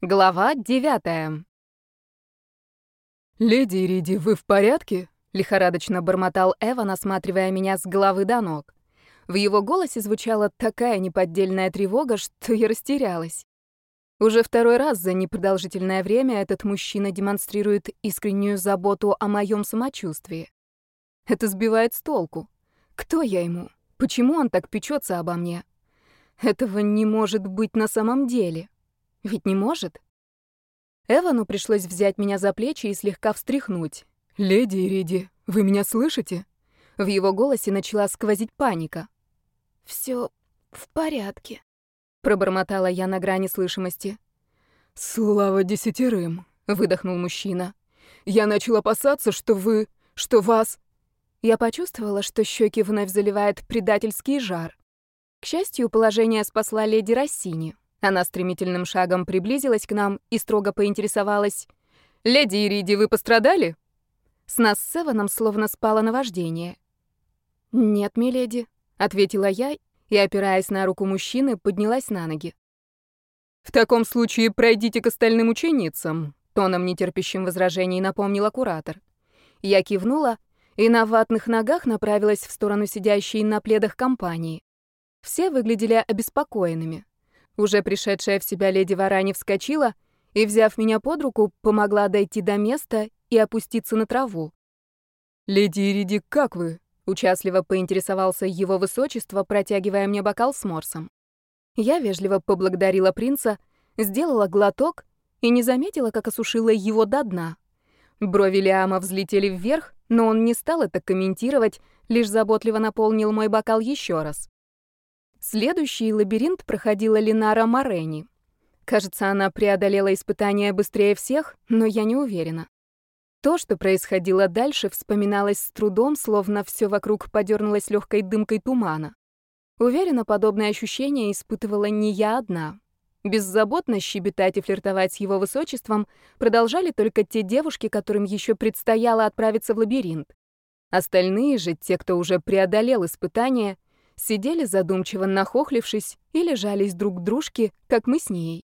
Глава девятая. «Леди Ириди, вы в порядке?» — лихорадочно бормотал Эван, осматривая меня с головы до ног. В его голосе звучала такая неподдельная тревога, что я растерялась. Уже второй раз за непродолжительное время этот мужчина демонстрирует искреннюю заботу о моем самочувствии. Это сбивает с толку. Кто я ему? Почему он так печется обо мне? Этого не может быть на самом деле. Ведь не может. Эвану пришлось взять меня за плечи и слегка встряхнуть. «Леди Ириди, вы меня слышите?» В его голосе начала сквозить паника. «Всё в порядке», — пробормотала я на грани слышимости. «Слава десятерым», — выдохнул мужчина. «Я начал опасаться, что вы... что вас...» Я почувствовала, что щеки вновь заливает предательский жар. К счастью, положение спасла леди Рассини. Она стремительным шагом приблизилась к нам и строго поинтересовалась. «Леди Ириди, вы пострадали?» С нас с Эваном словно спало наваждение. «Нет, миледи», — ответила я и, опираясь на руку мужчины, поднялась на ноги. «В таком случае пройдите к остальным ученицам», — тоном нетерпящим возражений напомнила куратор. Я кивнула и на ватных ногах направилась в сторону сидящей на пледах компании. Все выглядели обеспокоенными. Уже пришедшая в себя леди Варани вскочила и, взяв меня под руку, помогла дойти до места и опуститься на траву. «Леди Ириди, как вы?» — участливо поинтересовался его высочество, протягивая мне бокал с морсом. Я вежливо поблагодарила принца, сделала глоток и не заметила, как осушила его до дна. Брови Лиама взлетели вверх, но он не стал это комментировать, лишь заботливо наполнил мой бокал еще раз. Следующий лабиринт проходила Линара Морени. Кажется, она преодолела испытание быстрее всех, но я не уверена. То, что происходило дальше, вспоминалось с трудом, словно все вокруг подернулось легкой дымкой тумана. Уверена, подобное ощущение испытывала не я одна. Беззаботно щебетать и флиртовать с его высочеством продолжали только те девушки, которым еще предстояло отправиться в лабиринт. Остальные же, те, кто уже преодолел испытание, сидели задумчиво нахохлившись и лежались друг к дружке, как мы с ней.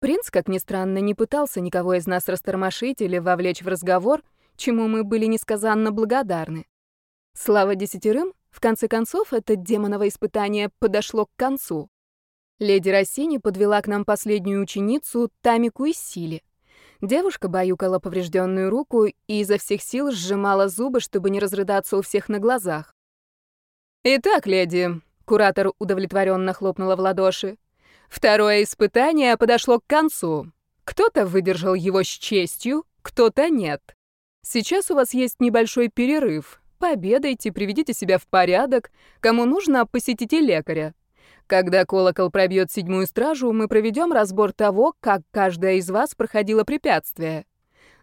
Принц, как ни странно, не пытался никого из нас растормошить или вовлечь в разговор, чему мы были несказанно благодарны. Слава десятерым, в конце концов, это демоново испытание подошло к концу. Леди Рассини подвела к нам последнюю ученицу, Тамику из Сили. Девушка баюкала поврежденную руку и изо всех сил сжимала зубы, чтобы не разрыдаться у всех на глазах. «Итак, леди», — куратор удовлетворенно хлопнула в ладоши, «второе испытание подошло к концу. Кто-то выдержал его с честью, кто-то нет. Сейчас у вас есть небольшой перерыв. Пообедайте, приведите себя в порядок. Кому нужно, посетите лекаря. Когда колокол пробьет седьмую стражу, мы проведем разбор того, как каждая из вас проходила препятствие.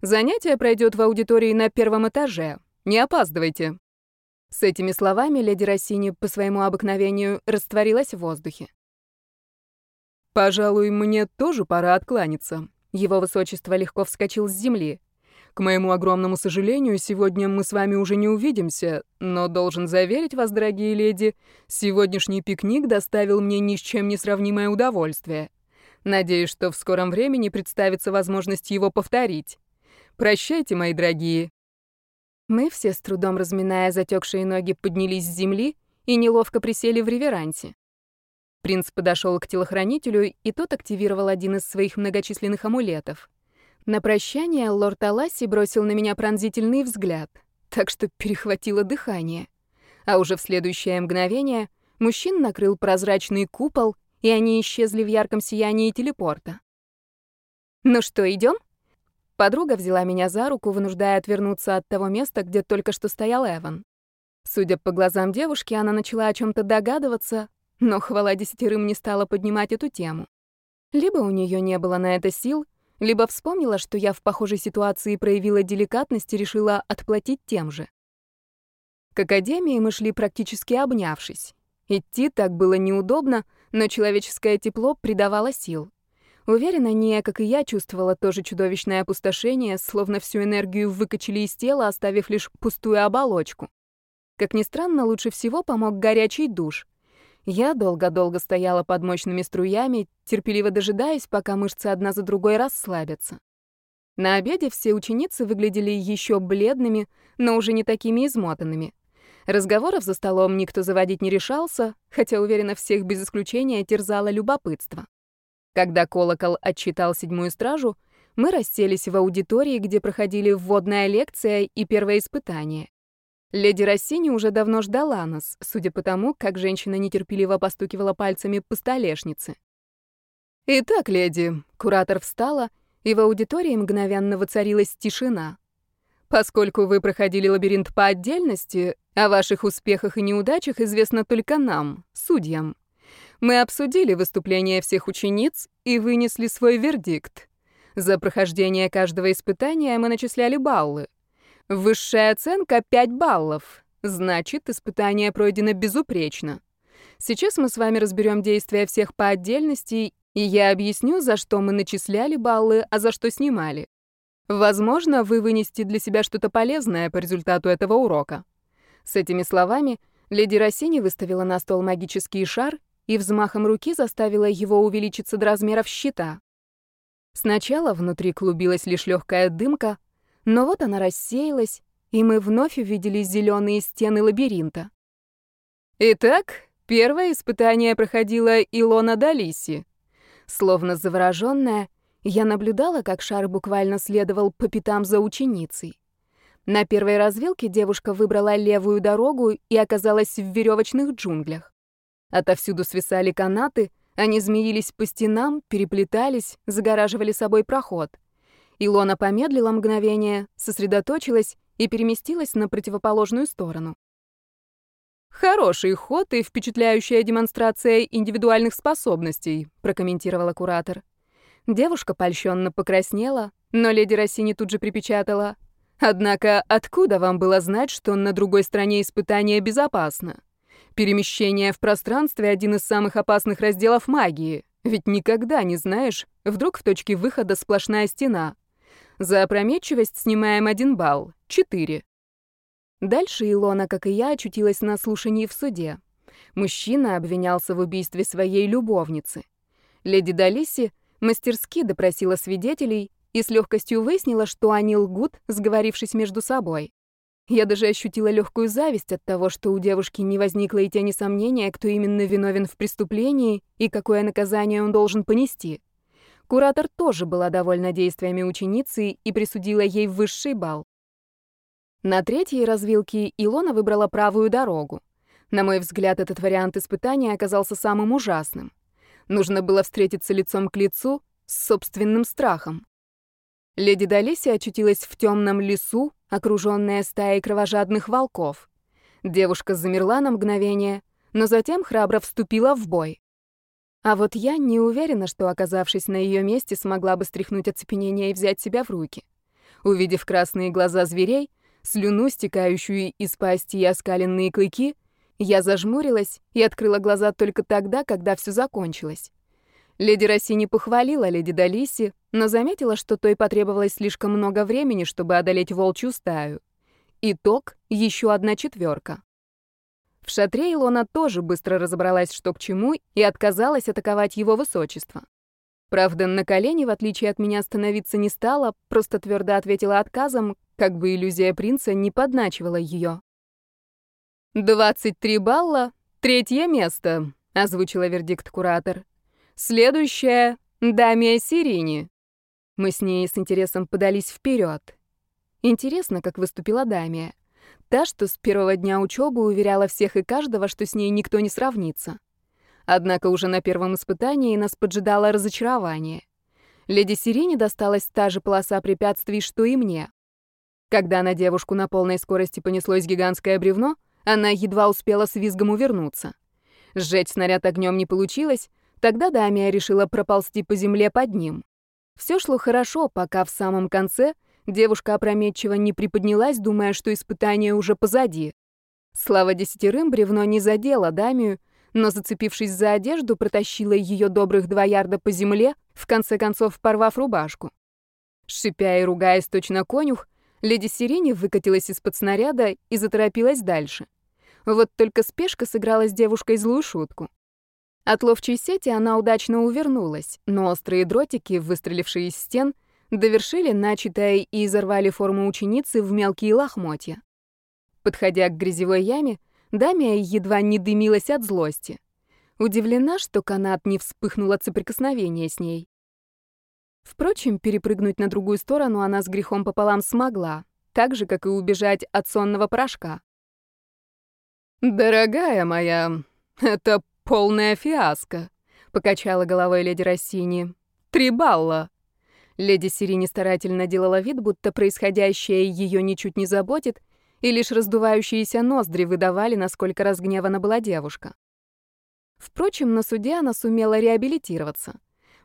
Занятие пройдет в аудитории на первом этаже. Не опаздывайте. С этими словами леди Рассини по своему обыкновению растворилась в воздухе. «Пожалуй, мне тоже пора откланяться». Его высочество легко вскочил с земли. «К моему огромному сожалению, сегодня мы с вами уже не увидимся, но должен заверить вас, дорогие леди, сегодняшний пикник доставил мне ни с чем не сравнимое удовольствие. Надеюсь, что в скором времени представится возможность его повторить. Прощайте, мои дорогие, мы все, с трудом разминая затекшие ноги, поднялись с земли и неловко присели в реверансе. Принц подошел к телохранителю, и тот активировал один из своих многочисленных амулетов. На прощание лорд Аласи бросил на меня пронзительный взгляд, так что перехватило дыхание. А уже в следующее мгновение мужчин накрыл прозрачный купол, и они исчезли в ярком сиянии телепорта. «Ну что, идем? Подруга взяла меня за руку, вынуждая отвернуться от того места, где только что стоял Эван. Судя по глазам девушки, она начала о чем то догадываться, но хвала десятерым не стала поднимать эту тему. Либо у нее не было на это сил, либо вспомнила, что я в похожей ситуации проявила деликатность и решила отплатить тем же. К академии мы шли практически обнявшись. Идти так было неудобно, но человеческое тепло придавало сил. Уверена, Ния, как и я, чувствовала тоже чудовищное опустошение, словно всю энергию выкачали из тела, оставив лишь пустую оболочку. Как ни странно, лучше всего помог горячий душ. Я долго-долго стояла под мощными струями, терпеливо дожидаясь, пока мышцы одна за другой расслабятся. На обеде все ученицы выглядели еще бледными, но уже не такими измотанными. Разговоров за столом никто заводить не решался, хотя, уверена, всех без исключения терзало любопытство. Когда колокол отчитал седьмую стражу, мы расселись в аудитории, где проходили вводная лекция и первое испытание. Леди Рассини уже давно ждала нас, судя по тому, как женщина нетерпеливо постукивала пальцами по столешнице. «Итак, леди», — куратор встала, и в аудитории мгновенно воцарилась тишина. «Поскольку вы проходили лабиринт по отдельности, о ваших успехах и неудачах известно только нам, судьям. Мы обсудили выступления всех учениц и вынесли свой вердикт. За прохождение каждого испытания мы начисляли баллы. Высшая оценка — 5 баллов. Значит, испытание пройдено безупречно. Сейчас мы с вами разберем действия всех по отдельности, и я объясню, за что мы начисляли баллы, а за что снимали. Возможно, вы вынесете для себя что-то полезное по результату этого урока. С этими словами леди Рассини выставила на стол магический шар и взмахом руки заставила его увеличиться до размеров щита. Сначала внутри клубилась лишь легкая дымка, но вот она рассеялась, и мы вновь увидели зеленые стены лабиринта. Итак, первое испытание проходила Илона Далиси. Словно завороженная, я наблюдала, как шар буквально следовал по пятам за ученицей. На первой развилке девушка выбрала левую дорогу и оказалась в веревочных джунглях. Отовсюду свисали канаты, они змеились по стенам, переплетались, загораживали собой проход. Илона помедлила мгновение, сосредоточилась и переместилась на противоположную сторону. «Хороший ход и впечатляющая демонстрация индивидуальных способностей», прокомментировала куратор. Девушка польщенно покраснела, но леди Рассини тут же припечатала. Однако откуда вам было знать, что на другой стороне испытания безопасно? Перемещение в пространстве — один из самых опасных разделов магии. Ведь никогда не знаешь, вдруг в точке выхода сплошная стена. За опрометчивость снимаем один балл — четыре. Дальше Илона, как и я, очутилась на слушании в суде. Мужчина обвинялся в убийстве своей любовницы. Леди Далиси мастерски допросила свидетелей, и с легкостью выяснила, что они лгут, сговорившись между собой. Я даже ощутила легкую зависть от того, что у девушки не возникло и тени сомнения, кто именно виновен в преступлении и какое наказание он должен понести. Куратор тоже была довольна действиями ученицы и присудила ей высший балл. На третьей развилке Илона выбрала правую дорогу. На мой взгляд, этот вариант испытания оказался самым ужасным. Нужно было встретиться лицом к лицу с собственным страхом. Леди Далиси очутилась в темном лесу, окруженная стаей кровожадных волков. Девушка замерла на мгновение, но затем храбро вступила в бой. А вот я не уверена, что, оказавшись на ее месте, смогла бы стряхнуть оцепенение и взять себя в руки. Увидев красные глаза зверей, слюну, стекающую из пасти и оскаленные клыки, я зажмурилась и открыла глаза только тогда, когда все закончилось. Леди Россини похвалила леди Далиси, но заметила, что той потребовалось слишком много времени, чтобы одолеть волчью стаю. Итог — еще одна четверка. В шатре Илона тоже быстро разобралась, что к чему, и отказалась атаковать его высочество. Правда, на колени, в отличие от меня, становиться не стала, просто твердо ответила отказом, как бы иллюзия принца не подначивала ее. «23 балла, третье место», — озвучила вердикт куратор. Следующая — Дамия Сирини. Мы с ней с интересом подались вперед. Интересно, как выступила Дамия. Та, что с первого дня учебы уверяла всех и каждого, что с ней никто не сравнится. Однако уже на первом испытании нас поджидало разочарование. Леди Сирине досталась та же полоса препятствий, что и мне. Когда на девушку на полной скорости понеслось гигантское бревно, она едва успела с визгом увернуться. Сжечь снаряд огнем не получилось, Тогда Дамия решила проползти по земле под ним. Все шло хорошо, пока в самом конце девушка опрометчиво не приподнялась, думая, что испытание уже позади. Слава десятерым, бревно не задело Дамию, но, зацепившись за одежду, протащила ее добрых два ярда по земле, в конце концов порвав рубашку. Шипя и ругаясь точно конюх, леди Сирени выкатилась из-под снаряда и заторопилась дальше. Вот только спешка сыграла с девушкой злую шутку. От ловчей сети она удачно увернулась, но острые дротики, выстрелившие из стен, довершили начатое и изорвали форму ученицы в мелкие лохмотья. Подходя к грязевой яме, Дамия едва не дымилась от злости. Удивлена, что канат не вспыхнул от соприкосновения с ней. Впрочем, перепрыгнуть на другую сторону она с грехом пополам смогла, так же, как и убежать от сонного порошка. «Дорогая моя, это полная фиаско», — покачала головой леди Рассини. «Три балла». Леди Сирини старательно делала вид, будто происходящее ее ничуть не заботит, и лишь раздувающиеся ноздри выдавали, насколько разгневана была девушка. Впрочем, на суде она сумела реабилитироваться.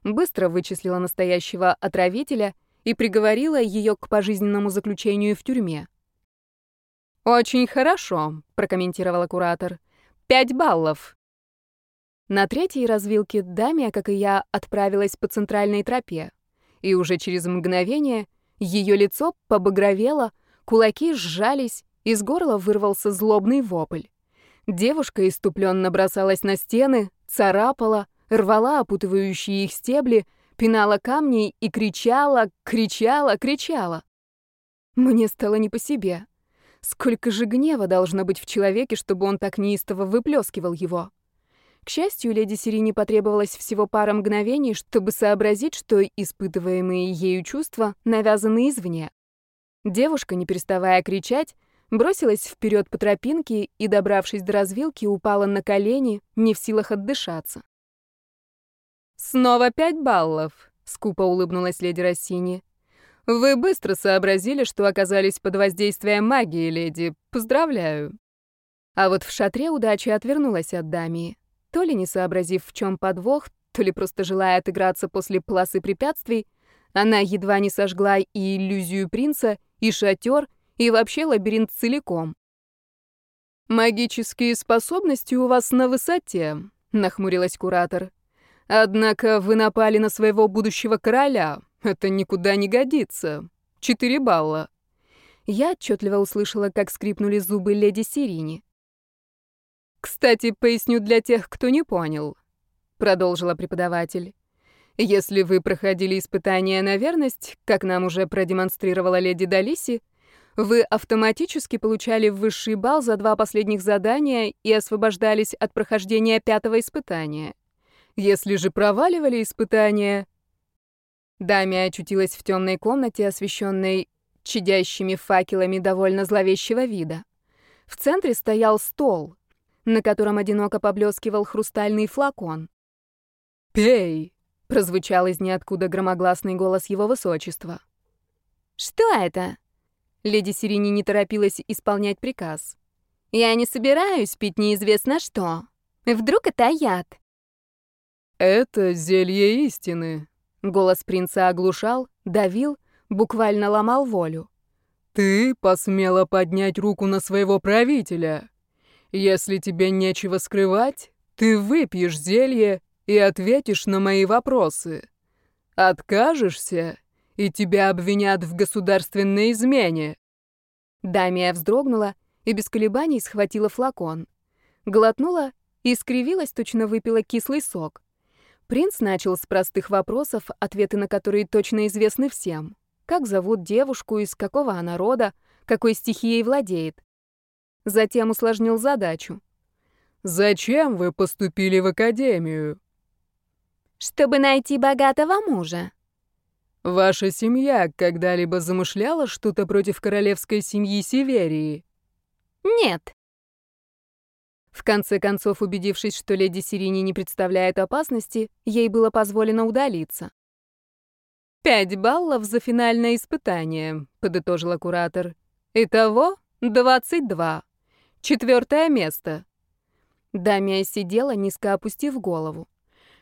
Быстро вычислила настоящего отравителя и приговорила ее к пожизненному заключению в тюрьме. «Очень хорошо», — прокомментировала куратор. «Пять баллов». На третьей развилке Дамия, как и я, отправилась по центральной тропе. И уже через мгновение ее лицо побагровело, кулаки сжались, из горла вырвался злобный вопль. Девушка иступленно бросалась на стены, царапала, рвала опутывающие их стебли, пинала камни и кричала, кричала, кричала. Мне стало не по себе. Сколько же гнева должно быть в человеке, чтобы он так неистово выплескивал его? К счастью, леди Сирине потребовалось всего пара мгновений, чтобы сообразить, что испытываемые ею чувства навязаны извне. Девушка, не переставая кричать, бросилась вперед по тропинке и, добравшись до развилки, упала на колени, не в силах отдышаться. «Снова пять баллов», — скупо улыбнулась леди Рассини. «Вы быстро сообразили, что оказались под воздействием магии, леди. Поздравляю». А вот в шатре удача отвернулась от Дамии. То ли не сообразив, в чем подвох, то ли просто желая отыграться после полосы препятствий, она едва не сожгла и иллюзию принца, и шатер, и вообще лабиринт целиком. «Магические способности у вас на высоте», — нахмурилась куратор. «Однако вы напали на своего будущего короля. Это никуда не годится. Четыре балла». Я отчетливо услышала, как скрипнули зубы леди Сирини. «Кстати, поясню для тех, кто не понял», — продолжила преподаватель. «Если вы проходили испытания на верность, как нам уже продемонстрировала леди Далиси, вы автоматически получали высший балл за два последних задания и освобождались от прохождения пятого испытания. Если же проваливали испытания... Дамя очутилась в темной комнате, освещенной чадящими факелами довольно зловещего вида. В центре стоял стол, на котором одиноко поблескивал хрустальный флакон. «Пей!» — прозвучал из ниоткуда громогласный голос его высочества. «Что это?» Леди Сирини не торопилась исполнять приказ. «Я не собираюсь пить неизвестно что. Вдруг это яд?» «Это зелье истины», — голос принца оглушал, давил, буквально ломал волю. «Ты посмела поднять руку на своего правителя. Если тебе нечего скрывать, ты выпьешь зелье и ответишь на мои вопросы. Откажешься, и тебя обвинят в государственной измене». Дамия вздрогнула и без колебаний схватила флакон. Глотнула и скривилась, точно выпила кислый сок. Принц начал с простых вопросов, ответы на которые точно известны всем. Как зовут девушку, из какого она рода, какой стихией владеет. Затем усложнил задачу. «Зачем вы поступили в академию?» «Чтобы найти богатого мужа», Ваша семья когда-либо замышляла что-то против королевской семьи Северии? Нет. В конце концов, убедившись, что леди Сирини не представляет опасности, ей было позволено удалиться. «Пять баллов за финальное испытание», — подытожила куратор. «Итого двадцать два. Четвертое место». Дамия сидела, низко опустив голову.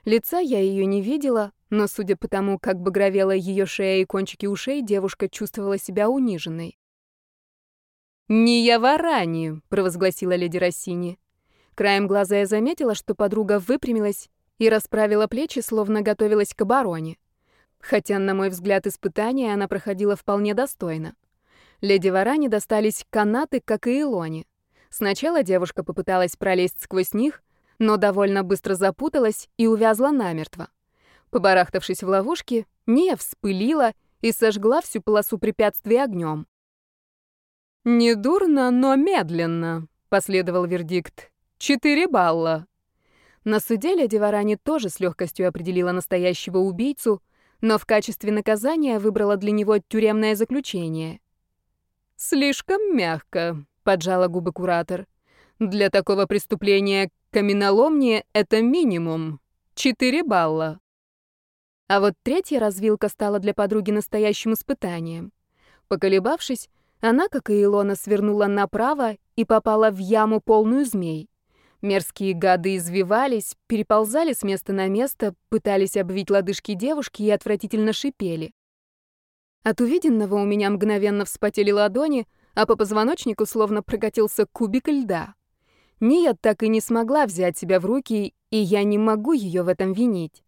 Лица я ее не видела, но судя по тому, как багровела ее шея и кончики ушей, девушка чувствовала себя униженной. «Не я варани», — провозгласила леди Рассини. Краем глаза я заметила, что подруга выпрямилась и расправила плечи, словно готовилась к обороне. Хотя, на мой взгляд, испытания она проходила вполне достойно. Леди Варане достались канаты, как и Илоне. Сначала девушка попыталась пролезть сквозь них, но довольно быстро запуталась и увязла намертво. Побарахтавшись в ловушке, Ния вспылила и сожгла всю полосу препятствий огнем. «Недурно, но медленно», — последовал вердикт. «Четыре балла». На суде леди Варани тоже с легкостью определила настоящего убийцу, но в качестве наказания выбрала для него тюремное заключение. «Слишком мягко», — поджала губы куратор. «Для такого преступления каменоломни — это минимум. Четыре балла». А вот третья развилка стала для подруги настоящим испытанием. Поколебавшись, она, как и Илона, свернула направо и попала в яму, полную змей. Мерзкие гады извивались, переползали с места на место, пытались обвить лодыжки девушки и отвратительно шипели. От увиденного у меня мгновенно вспотели ладони, а по позвоночнику словно прокатился кубик льда. Ния так и не смогла взять себя в руки, и я не могу ее в этом винить.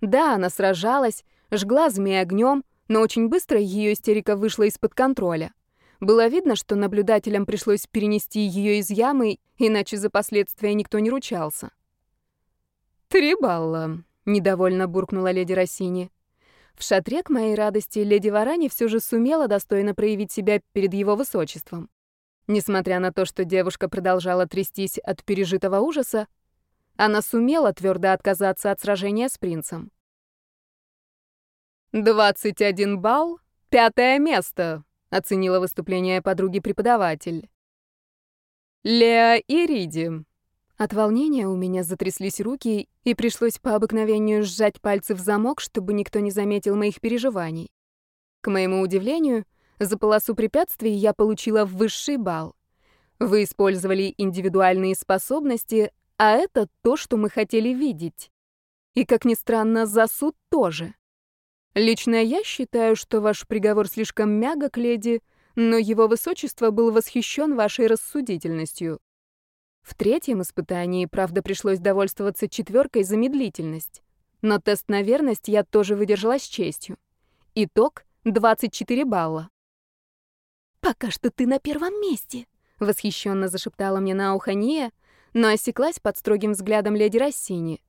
Да, она сражалась, жгла змеи огнем, но очень быстро ее истерика вышла из-под контроля. Было видно, что наблюдателям пришлось перенести ее из ямы, иначе за последствия никто не ручался. «Три балла», — недовольно буркнула леди Россини. В шатре, к моей радости, леди Варани все же сумела достойно проявить себя перед его высочеством. Несмотря на то, что девушка продолжала трястись от пережитого ужаса, она сумела твердо отказаться от сражения с принцем. «Двадцать один балл, пятое место», — оценила выступление подруги преподаватель. «Леа и Риди». От волнения у меня затряслись руки, и пришлось по обыкновению сжать пальцы в замок, чтобы никто не заметил моих переживаний. К моему удивлению, за полосу препятствий я получила высший балл. Вы использовали индивидуальные способности, а это то, что мы хотели видеть. И, как ни странно, за суд тоже. Лично я считаю, что ваш приговор слишком мягок, леди, но его высочество был восхищен вашей рассудительностью. В третьем испытании, правда, пришлось довольствоваться четверкой за медлительность. Но тест на верность я тоже выдержала с честью. Итог — 24 балла. «Пока что ты на первом месте», — восхищенно зашептала мне на ухо Ния, но осеклась под строгим взглядом леди Рассини.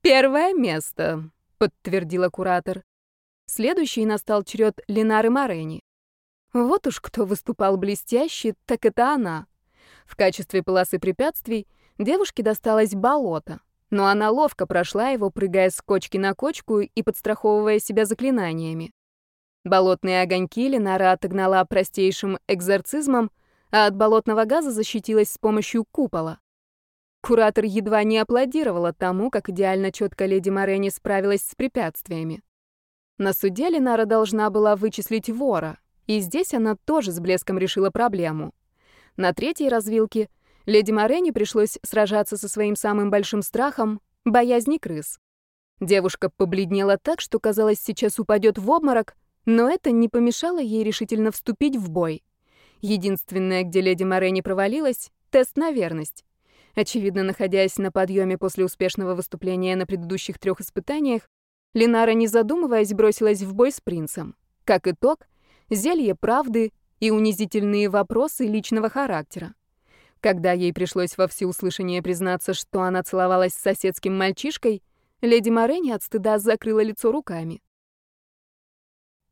«Первое место», — подтвердила куратор. Следующий настал черед Ленары Морени. Вот уж кто выступал блестяще, так это она. В качестве полосы препятствий девушке досталось болото, но она ловко прошла его, прыгая с кочки на кочку и подстраховывая себя заклинаниями. Болотные огоньки Ленара отогнала простейшим экзорцизмом, а от болотного газа защитилась с помощью купола. Куратор едва не аплодировала тому, как идеально четко леди Морени справилась с препятствиями. На суде Ленара должна была вычислить вора, и здесь она тоже с блеском решила проблему. На третьей развилке леди Морени пришлось сражаться со своим самым большим страхом — боязни крыс. Девушка побледнела так, что, казалось, сейчас упадет в обморок, но это не помешало ей решительно вступить в бой. Единственное, где леди Морени провалилась — тест на верность. Очевидно, находясь на подъеме после успешного выступления на предыдущих трех испытаниях, Линара, не задумываясь, бросилась в бой с принцем. Как итог, зелье правды и унизительные вопросы личного характера. Когда ей пришлось во всеуслышание признаться, что она целовалась с соседским мальчишкой, леди Морени от стыда закрыла лицо руками.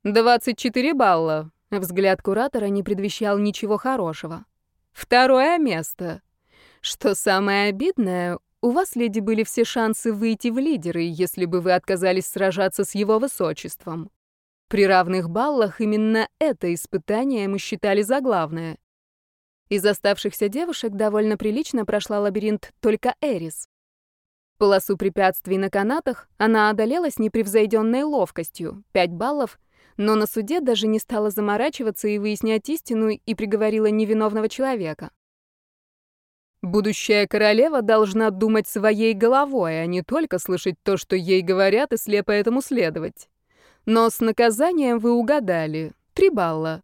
«Двадцать четыре балла», — взгляд куратора не предвещал ничего хорошего. «Второе место», что самое обидное, у вас, леди, были все шансы выйти в лидеры, если бы вы отказались сражаться с его высочеством. При равных баллах именно это испытание мы считали за главное. Из оставшихся девушек довольно прилично прошла лабиринт только Эрис. Полосу препятствий на канатах она одолела с непревзойденной ловкостью, 5 баллов, но на суде даже не стала заморачиваться и выяснять истину и приговорила невиновного человека. Будущая королева должна думать своей головой, а не только слышать то, что ей говорят, и слепо этому следовать. Но с наказанием вы угадали. Три балла.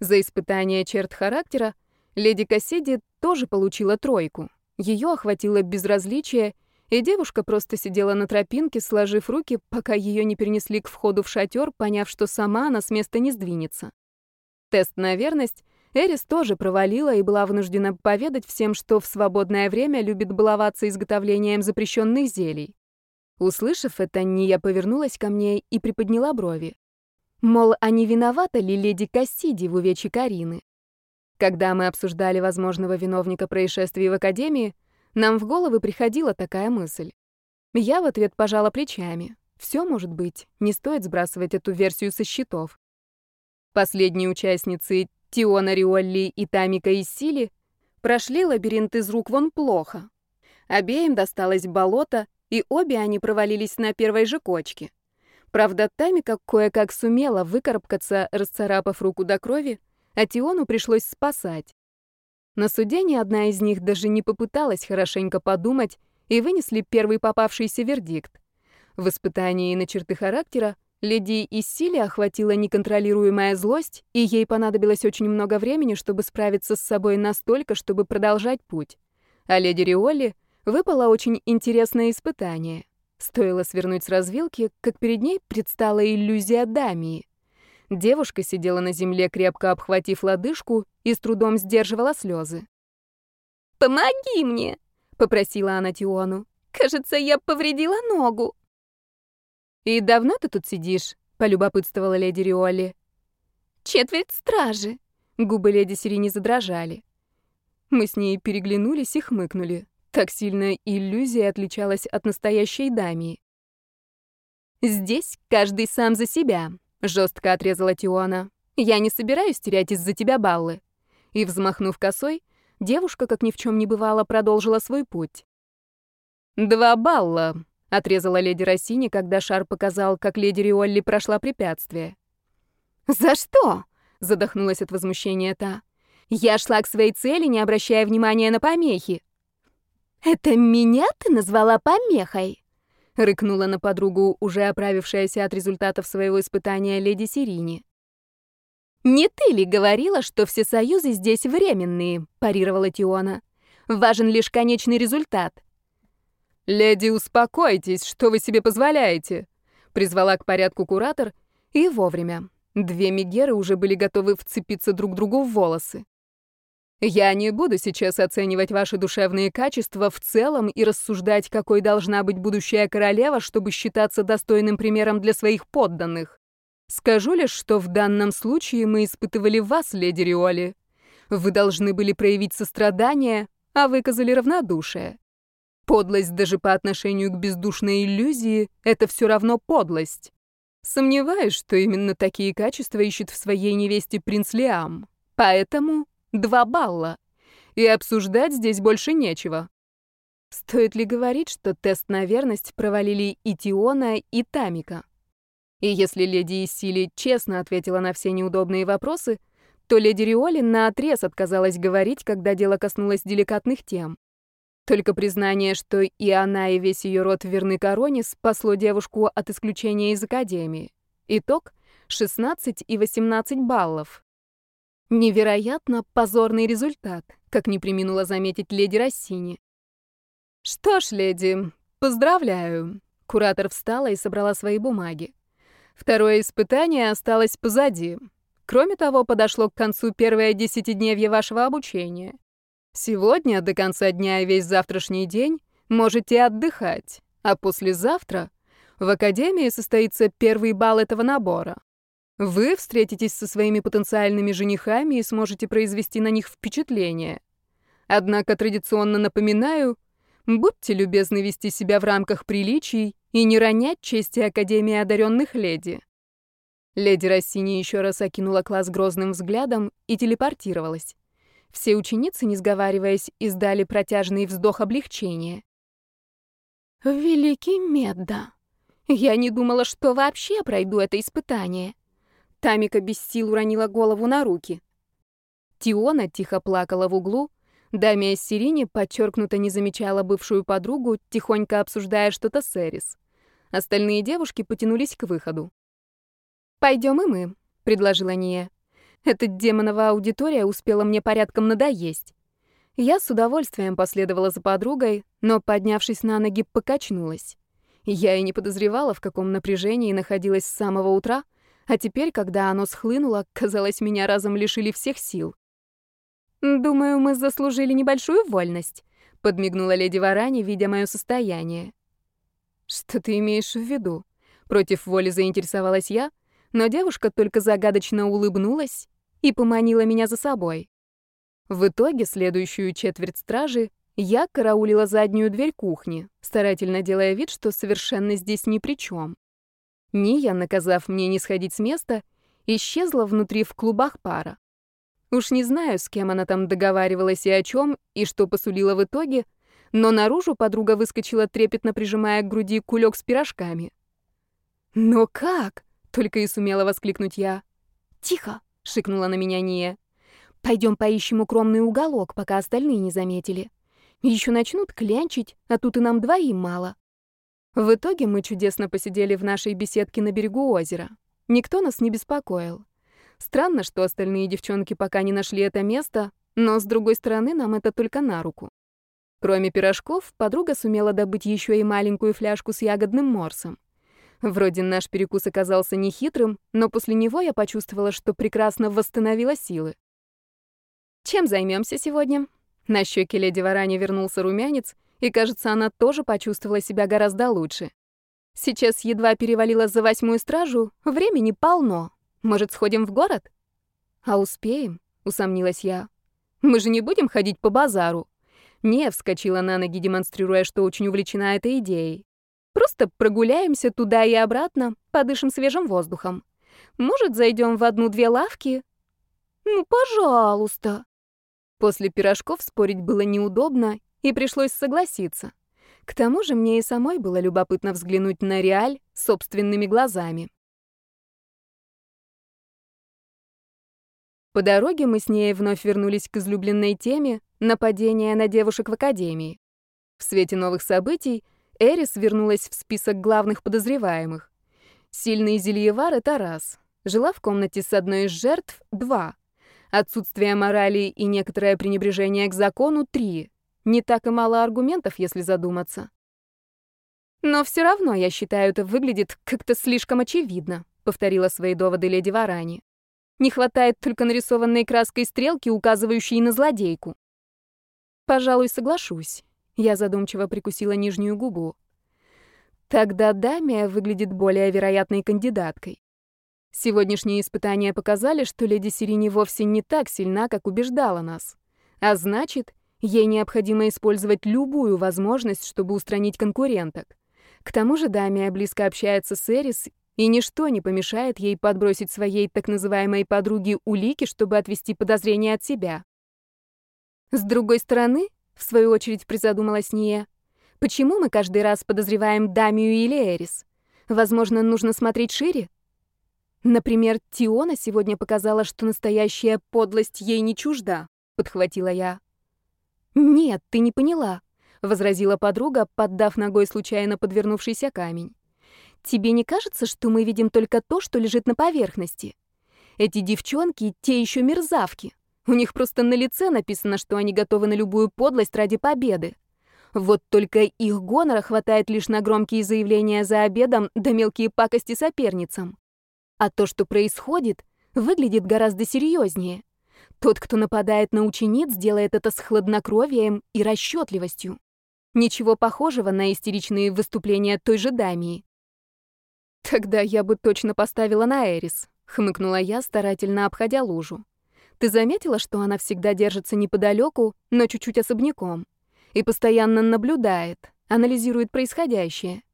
За испытание черт характера леди Кассиди тоже получила тройку. Ее охватило безразличие, и девушка просто сидела на тропинке, сложив руки, пока ее не перенесли к входу в шатер, поняв, что сама она с места не сдвинется. Тест на верность Эрис тоже провалила и была вынуждена поведать всем, что в свободное время любит баловаться изготовлением запрещенных зелий. Услышав это, Ния повернулась ко мне и приподняла брови. Мол, а не виновата ли леди Кассиди в увечье Карины? Когда мы обсуждали возможного виновника происшествий в Академии, нам в головы приходила такая мысль. Я в ответ пожала плечами. Все может быть, не стоит сбрасывать эту версию со счетов. Последние участницы Тиона Риолли и Тамика Иссили прошли лабиринт из рук вон плохо. Обеим досталось болото, и обе они провалились на первой же кочке. Правда, Тамика кое-как сумела выкарабкаться, расцарапав руку до крови, а Тиону пришлось спасать. На суде ни одна из них даже не попыталась хорошенько подумать и вынесли первый попавшийся вердикт. В испытании на черты характера леди Иссили охватила неконтролируемая злость, и ей понадобилось очень много времени, чтобы справиться с собой настолько, чтобы продолжать путь. А леди Риоли выпало очень интересное испытание. Стоило свернуть с развилки, как перед ней предстала иллюзия Дамии. Девушка сидела на земле, крепко обхватив лодыжку, и с трудом сдерживала слезы. «Помоги мне!» — попросила она Тиону. «Кажется, я повредила ногу». «И давно ты тут сидишь?» — полюбопытствовала леди Риоли. «Четверть стражи». Губы леди Сирини задрожали. Мы с ней переглянулись и хмыкнули. Так сильно иллюзия отличалась от настоящей дамии. «Здесь каждый сам за себя», Жестко отрезала Тиона. «Я не собираюсь терять из-за тебя баллы». И, взмахнув косой, девушка, как ни в чем не бывало, продолжила свой путь. «Два балла», — отрезала леди Рассини, когда шар показал, как леди Риолли прошла препятствие. «За что?» — задохнулась от возмущения та. «Я шла к своей цели, не обращая внимания на помехи». «Это меня ты назвала помехой?» — рыкнула на подругу, уже оправившаяся от результатов своего испытания леди Сирини. «Не ты ли говорила, что все союзы здесь временные?» — парировала Тиона. «Важен лишь конечный результат». «Леди, успокойтесь, что вы себе позволяете?» — призвала к порядку куратор, и вовремя. Две мигеры уже были готовы вцепиться друг другу в волосы. Я не буду сейчас оценивать ваши душевные качества в целом и рассуждать, какой должна быть будущая королева, чтобы считаться достойным примером для своих подданных. Скажу лишь, что в данном случае мы испытывали вас, леди Риоли. Вы должны были проявить сострадание, а выказали равнодушие. Подлость даже по отношению к бездушной иллюзии — это все равно подлость. Сомневаюсь, что именно такие качества ищет в своей невесте принц Лиам. Поэтому Два балла. И обсуждать здесь больше нечего. Стоит ли говорить, что тест на верность провалили и Тиона, и Тамика? И если леди Исили честно ответила на все неудобные вопросы, то леди Риоли наотрез отказалась говорить, когда дело коснулось деликатных тем. Только признание, что и она, и весь ее род верны короне, спасло девушку от исключения из академии. Итог — 16 и 18 баллов. Невероятно позорный результат, как не приминула заметить леди Рассини. Что ж, леди, поздравляю. Куратор встала и собрала свои бумаги. Второе испытание осталось позади. Кроме того, подошло к концу первое десятидневье вашего обучения. Сегодня до конца дня и весь завтрашний день можете отдыхать, а послезавтра в академии состоится первый бал этого набора. Вы встретитесь со своими потенциальными женихами и сможете произвести на них впечатление. Однако традиционно напоминаю, будьте любезны вести себя в рамках приличий и не ронять чести Академии одаренных леди. Леди Рассини еще раз окинула класс грозным взглядом и телепортировалась. Все ученицы, не сговариваясь, издали протяжный вздох облегчения. «Великий Медда! Я не думала, что вообще пройду это испытание!» Тамика без сил уронила голову на руки. Тиона тихо плакала в углу. Дамия Сирини подчеркнуто не замечала бывшую подругу, тихонько обсуждая что-то с Эрис. Остальные девушки потянулись к выходу. «Пойдем и мы», — предложила Ния. «Эта демонова аудитория успела мне порядком надоесть». Я с удовольствием последовала за подругой, но, поднявшись на ноги, покачнулась. Я и не подозревала, в каком напряжении находилась с самого утра, а теперь, когда оно схлынуло, казалось, меня разом лишили всех сил. «Думаю, мы заслужили небольшую вольность», — подмигнула леди Варани, видя мое состояние. «Что ты имеешь в виду?» Против воли заинтересовалась я, но девушка только загадочно улыбнулась и поманила меня за собой. В итоге следующую четверть стражи я караулила заднюю дверь кухни, старательно делая вид, что совершенно здесь ни при чем. Ния, наказав мне не сходить с места, исчезла внутри в клубах пара. Уж не знаю, с кем она там договаривалась и о чем, и что посулила в итоге, но наружу подруга выскочила, трепетно прижимая к груди кулек с пирожками. «Но как?» — только и сумела воскликнуть я. «Тихо!» — шикнула на меня Ния. «Пойдем поищем укромный уголок, пока остальные не заметили. Еще начнут клянчить, а тут и нам двоим мало». В итоге мы чудесно посидели в нашей беседке на берегу озера. Никто нас не беспокоил. Странно, что остальные девчонки пока не нашли это место, но, с другой стороны, нам это только на руку. Кроме пирожков, подруга сумела добыть еще и маленькую фляжку с ягодным морсом. Вроде наш перекус оказался нехитрым, но после него я почувствовала, что прекрасно восстановила силы. «Чем займемся сегодня?» На щеке леди Варани вернулся румянец, и, кажется, она тоже почувствовала себя гораздо лучше. Сейчас едва перевалила за восьмую стражу, времени полно. Может, сходим в город? А успеем? Усомнилась я. Мы же не будем ходить по базару. Не вскочила на ноги, демонстрируя, что очень увлечена этой идеей. Просто прогуляемся туда и обратно, подышим свежим воздухом. Может, зайдем в одну-две лавки? Ну, пожалуйста. После пирожков спорить было неудобно, и пришлось согласиться. К тому же мне и самой было любопытно взглянуть на реаль собственными глазами. По дороге мы с ней вновь вернулись к излюбленной теме нападения на девушек в академии. В свете новых событий Эрис вернулась в список главных подозреваемых. Сильный зельевар — это раз. Жила в комнате с одной из жертв — два. Отсутствие морали и некоторое пренебрежение к закону — три. Не так и мало аргументов, если задуматься. «Но все равно, я считаю, это выглядит как-то слишком очевидно», — повторила свои доводы леди Варани. «Не хватает только нарисованной краской стрелки, указывающей на злодейку». «Пожалуй, соглашусь. Я задумчиво прикусила нижнюю губу. Тогда Дамия выглядит более вероятной кандидаткой. Сегодняшние испытания показали, что леди Сирини вовсе не так сильна, как убеждала нас. А значит, ей необходимо использовать любую возможность, чтобы устранить конкуренток. К тому же Дамия близко общается с Эрис, и ничто не помешает ей подбросить своей так называемой подруге улики, чтобы отвести подозрения от себя. С другой стороны, в свою очередь призадумалась Ния. Почему мы каждый раз подозреваем Дамию или Эрис? Возможно, нужно смотреть шире? Например, Тиона сегодня показала, что настоящая подлость ей не чужда, подхватила я. Нет, ты не поняла, возразила подруга, поддав ногой случайно подвернувшийся камень. Тебе не кажется, что мы видим только то, что лежит на поверхности? Эти девчонки те еще мерзавки. У них просто на лице написано, что они готовы на любую подлость ради победы. Вот только их гонора хватает лишь на громкие заявления за обедом да мелкие пакости соперницам. А то, что происходит, выглядит гораздо серьезнее. Тот, кто нападает на учениц, делает это с хладнокровием и расчетливостью. Ничего похожего на истеричные выступления той же Дамии. «Тогда я бы точно поставила на Эрис», — хмыкнула я, старательно обходя лужу. Ты заметила, что она всегда держится неподалеку, но чуть-чуть особняком, и постоянно наблюдает, анализирует происходящее.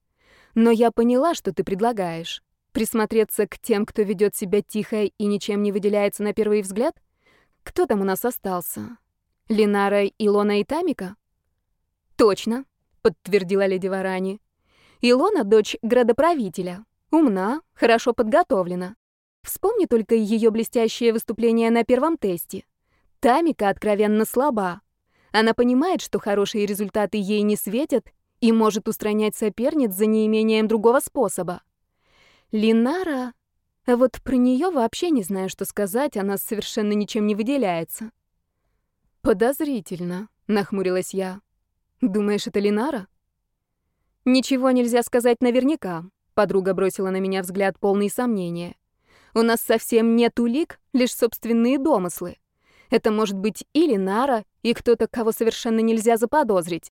Но я поняла, что ты предлагаешь. Присмотреться к тем, кто ведет себя тихо и ничем не выделяется на первый взгляд? Кто там у нас остался? Линара, Илона и Тамика? Точно, подтвердила леди Варани. Илона — дочь градоправителя. Умна, хорошо подготовлена. Вспомни только ее блестящее выступление на первом тесте. Тамика откровенно слаба. Она понимает, что хорошие результаты ей не светят и может устранять соперниц за неимением другого способа. Линара... А вот про нее вообще не знаю, что сказать, она совершенно ничем не выделяется. «Подозрительно», — нахмурилась я. «Думаешь, это Линара?» «Ничего нельзя сказать наверняка», — подруга бросила на меня взгляд полный сомнения. У нас совсем нет улик, лишь собственные домыслы. Это может быть или Нара, и кто-то, кого совершенно нельзя заподозрить.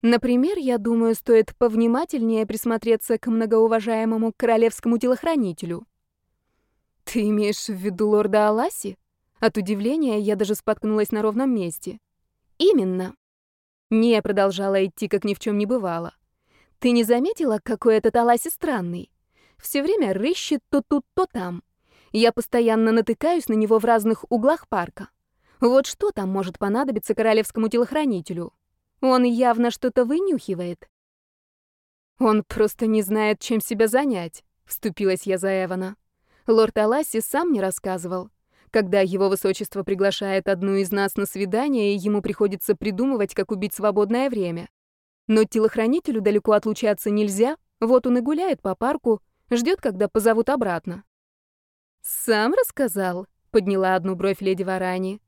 Например, я думаю, стоит повнимательнее присмотреться к многоуважаемому королевскому телохранителю. Ты имеешь в виду лорда Аласи? От удивления я даже споткнулась на ровном месте. Именно. Не продолжала идти, как ни в чем не бывало. Ты не заметила, какой этот Аласи странный? Все время рыщет то тут, то там. Я постоянно натыкаюсь на него в разных углах парка. Вот что там может понадобиться королевскому телохранителю? Он явно что-то вынюхивает. Он просто не знает, чем себя занять, вступилась я за Эвана. Лорд Аласи сам не рассказывал. Когда его высочество приглашает одну из нас на свидание, ему приходится придумывать, как убить свободное время. Но телохранителю далеко отлучаться нельзя, вот он и гуляет по парку, ждет, когда позовут обратно. «Сам рассказал», — подняла одну бровь леди Варани.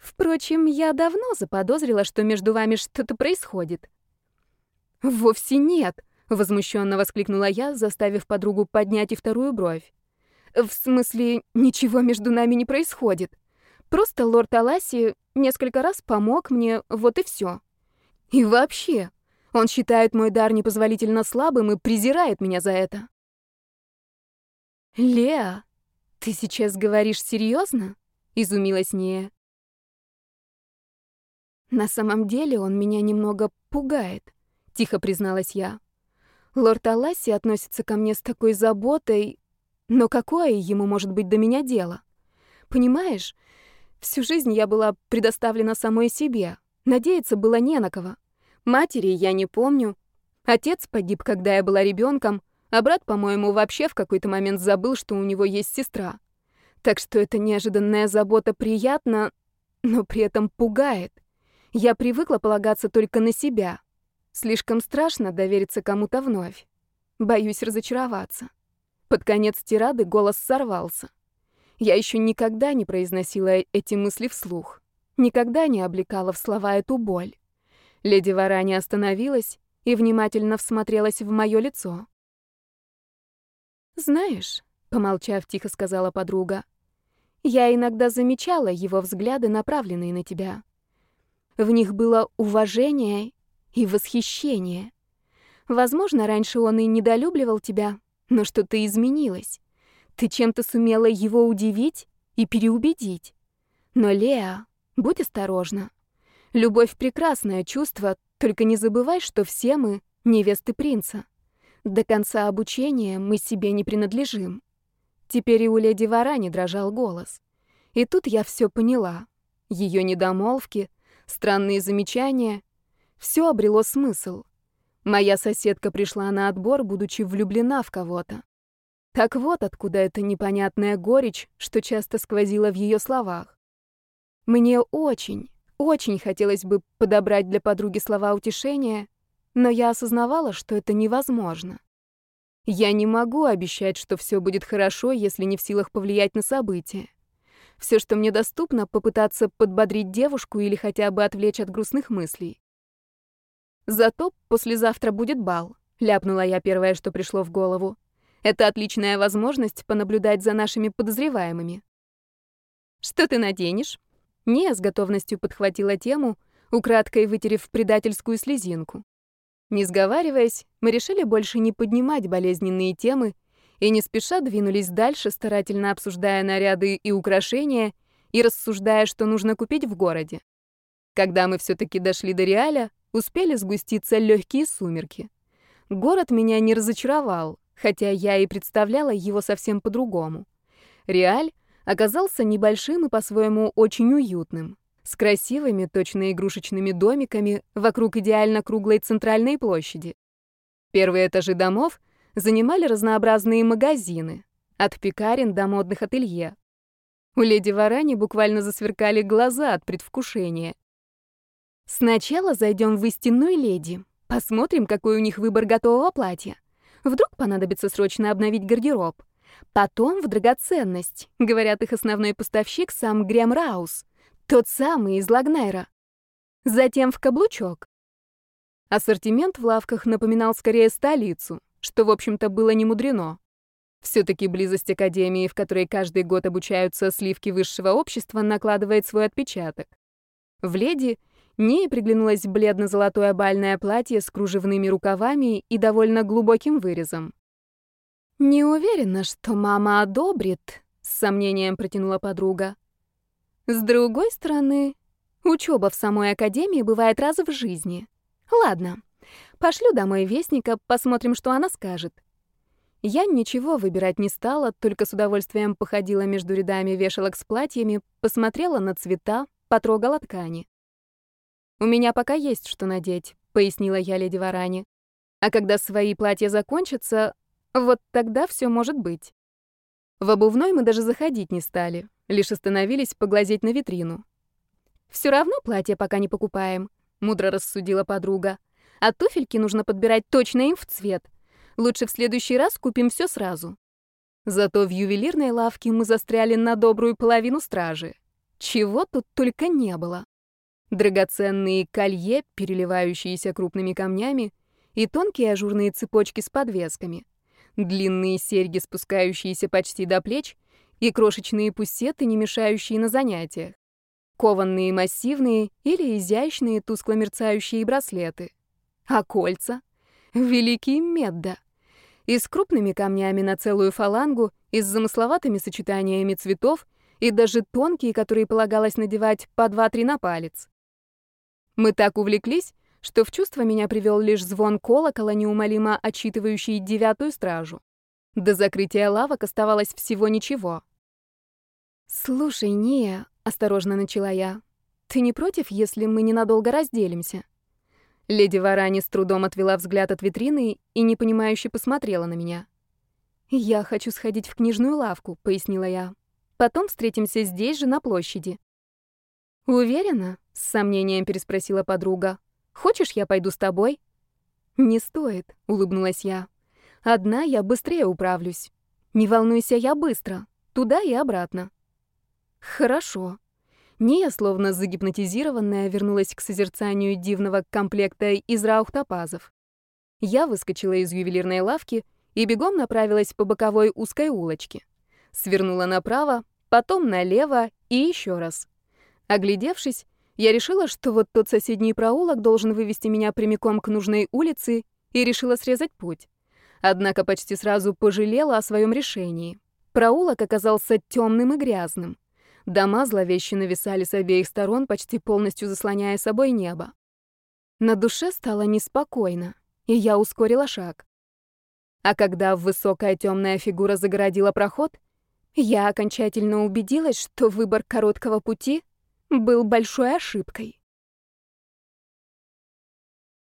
Впрочем, я давно заподозрила, что между вами что-то происходит. Вовсе нет, возмущенно воскликнула я, заставив подругу поднять и вторую бровь. В смысле, ничего между нами не происходит. Просто лорд Аласи несколько раз помог мне, вот и все. И вообще, он считает мой дар непозволительно слабым и презирает меня за это. Леа, ты сейчас говоришь серьезно? изумилась Нея. На самом деле он меня немного пугает, тихо призналась я. Лорд Аласи относится ко мне с такой заботой, но какое ему может быть до меня дело? Понимаешь, всю жизнь я была предоставлена самой себе. Надеяться было не на кого. Матери я не помню. Отец погиб, когда я была ребенком, а брат, по-моему, вообще в какой-то момент забыл, что у него есть сестра. Так что эта неожиданная забота приятна, но при этом пугает. Я привыкла полагаться только на себя. Слишком страшно довериться кому-то вновь. Боюсь разочароваться. Под конец тирады голос сорвался. Я еще никогда не произносила эти мысли вслух. Никогда не облекала в слова эту боль. Леди Варани остановилась и внимательно всмотрелась в мое лицо. «Знаешь», — помолчав, тихо сказала подруга, «я иногда замечала его взгляды, направленные на тебя. В них было уважение и восхищение. Возможно, раньше он и недолюбливал тебя, но что-то изменилось. Ты чем-то сумела его удивить и переубедить. Но, Леа, будь осторожна. Любовь — прекрасное чувство, только не забывай, что все мы — невесты принца. До конца обучения мы себе не принадлежим. Теперь и у леди Варани дрожал голос. И тут я все поняла. Ее недомолвки — странные замечания. Все обрело смысл. Моя соседка пришла на отбор, будучи влюблена в кого-то. Так вот откуда эта непонятная горечь, что часто сквозила в ее словах. Мне очень, очень хотелось бы подобрать для подруги слова утешения, но я осознавала, что это невозможно. Я не могу обещать, что все будет хорошо, если не в силах повлиять на события. Все, что мне доступно, попытаться подбодрить девушку или хотя бы отвлечь от грустных мыслей. Зато послезавтра будет бал, ляпнула я первое, что пришло в голову. Это отличная возможность понаблюдать за нашими подозреваемыми. Что ты наденешь? Не с готовностью подхватила тему, украдкой вытерев предательскую слезинку. Не сговариваясь, мы решили больше не поднимать болезненные темы и не спеша двинулись дальше, старательно обсуждая наряды и украшения и рассуждая, что нужно купить в городе. Когда мы все-таки дошли до Реаля, успели сгуститься легкие сумерки. Город меня не разочаровал, хотя я и представляла его совсем по-другому. Реаль оказался небольшим и по-своему очень уютным, с красивыми, точно игрушечными домиками вокруг идеально круглой центральной площади. Первые этажи домов занимали разнообразные магазины, от пекарен до модных ателье. У леди Варани буквально засверкали глаза от предвкушения. Сначала зайдем в истинную леди, посмотрим, какой у них выбор готового платья. Вдруг понадобится срочно обновить гардероб. Потом в драгоценность. Говорят, их основной поставщик сам Грэм Раус, тот самый из Лагнайра. Затем в каблучок. Ассортимент в лавках напоминал скорее столицу, что, в общем-то, было не мудрено. Все-таки близость академии, в которой каждый год обучаются сливки высшего общества, накладывает свой отпечаток. В леди Ней приглянулось бледно-золотое бальное платье с кружевными рукавами и довольно глубоким вырезом. «Не уверена, что мама одобрит», — с сомнением протянула подруга. «С другой стороны, учеба в самой академии бывает раз в жизни. Ладно, пошлю домой вестника, посмотрим, что она скажет». Я ничего выбирать не стала, только с удовольствием походила между рядами вешалок с платьями, посмотрела на цвета, потрогала ткани. «У меня пока есть что надеть», — пояснила я леди Варане. «А когда свои платья закончатся, вот тогда все может быть». В обувной мы даже заходить не стали, лишь остановились поглазеть на витрину. Все равно платье пока не покупаем», — мудро рассудила подруга. «А туфельки нужно подбирать точно им в цвет. Лучше в следующий раз купим все сразу». Зато в ювелирной лавке мы застряли на добрую половину стражи. Чего тут только не было. Драгоценные колье, переливающиеся крупными камнями, и тонкие ажурные цепочки с подвесками, длинные серьги, спускающиеся почти до плеч, и крошечные пусеты, не мешающие на занятиях, кованные массивные или изящные тускло мерцающие браслеты. А кольца? Великий Медда! И с крупными камнями на целую фалангу, и с замысловатыми сочетаниями цветов, и даже тонкие, которые полагалось надевать по два-три на палец. Мы так увлеклись, что в чувство меня привел лишь звон колокола, неумолимо отчитывающий девятую стражу. До закрытия лавок оставалось всего ничего. «Слушай, Ния», — осторожно начала я, — «ты не против, если мы ненадолго разделимся?» Леди Варани с трудом отвела взгляд от витрины и непонимающе посмотрела на меня. «Я хочу сходить в книжную лавку», — пояснила я. «Потом встретимся здесь же, на площади». «Уверена?» — с сомнением переспросила подруга. «Хочешь, я пойду с тобой?» «Не стоит», — улыбнулась я. «Одна я быстрее управлюсь. Не волнуйся, я быстро. Туда и обратно». «Хорошо». Ния, словно загипнотизированная, вернулась к созерцанию дивного комплекта из раухтопазов. Я выскочила из ювелирной лавки и бегом направилась по боковой узкой улочке. Свернула направо, потом налево и еще раз. Оглядевшись, я решила, что вот тот соседний проулок должен вывести меня прямиком к нужной улице, и решила срезать путь. Однако почти сразу пожалела о своем решении. Проулок оказался темным и грязным. Дома зловеще нависали с обеих сторон, почти полностью заслоняя собой небо. На душе стало неспокойно, и я ускорила шаг. А когда высокая темная фигура загородила проход, я окончательно убедилась, что выбор короткого пути был большой ошибкой.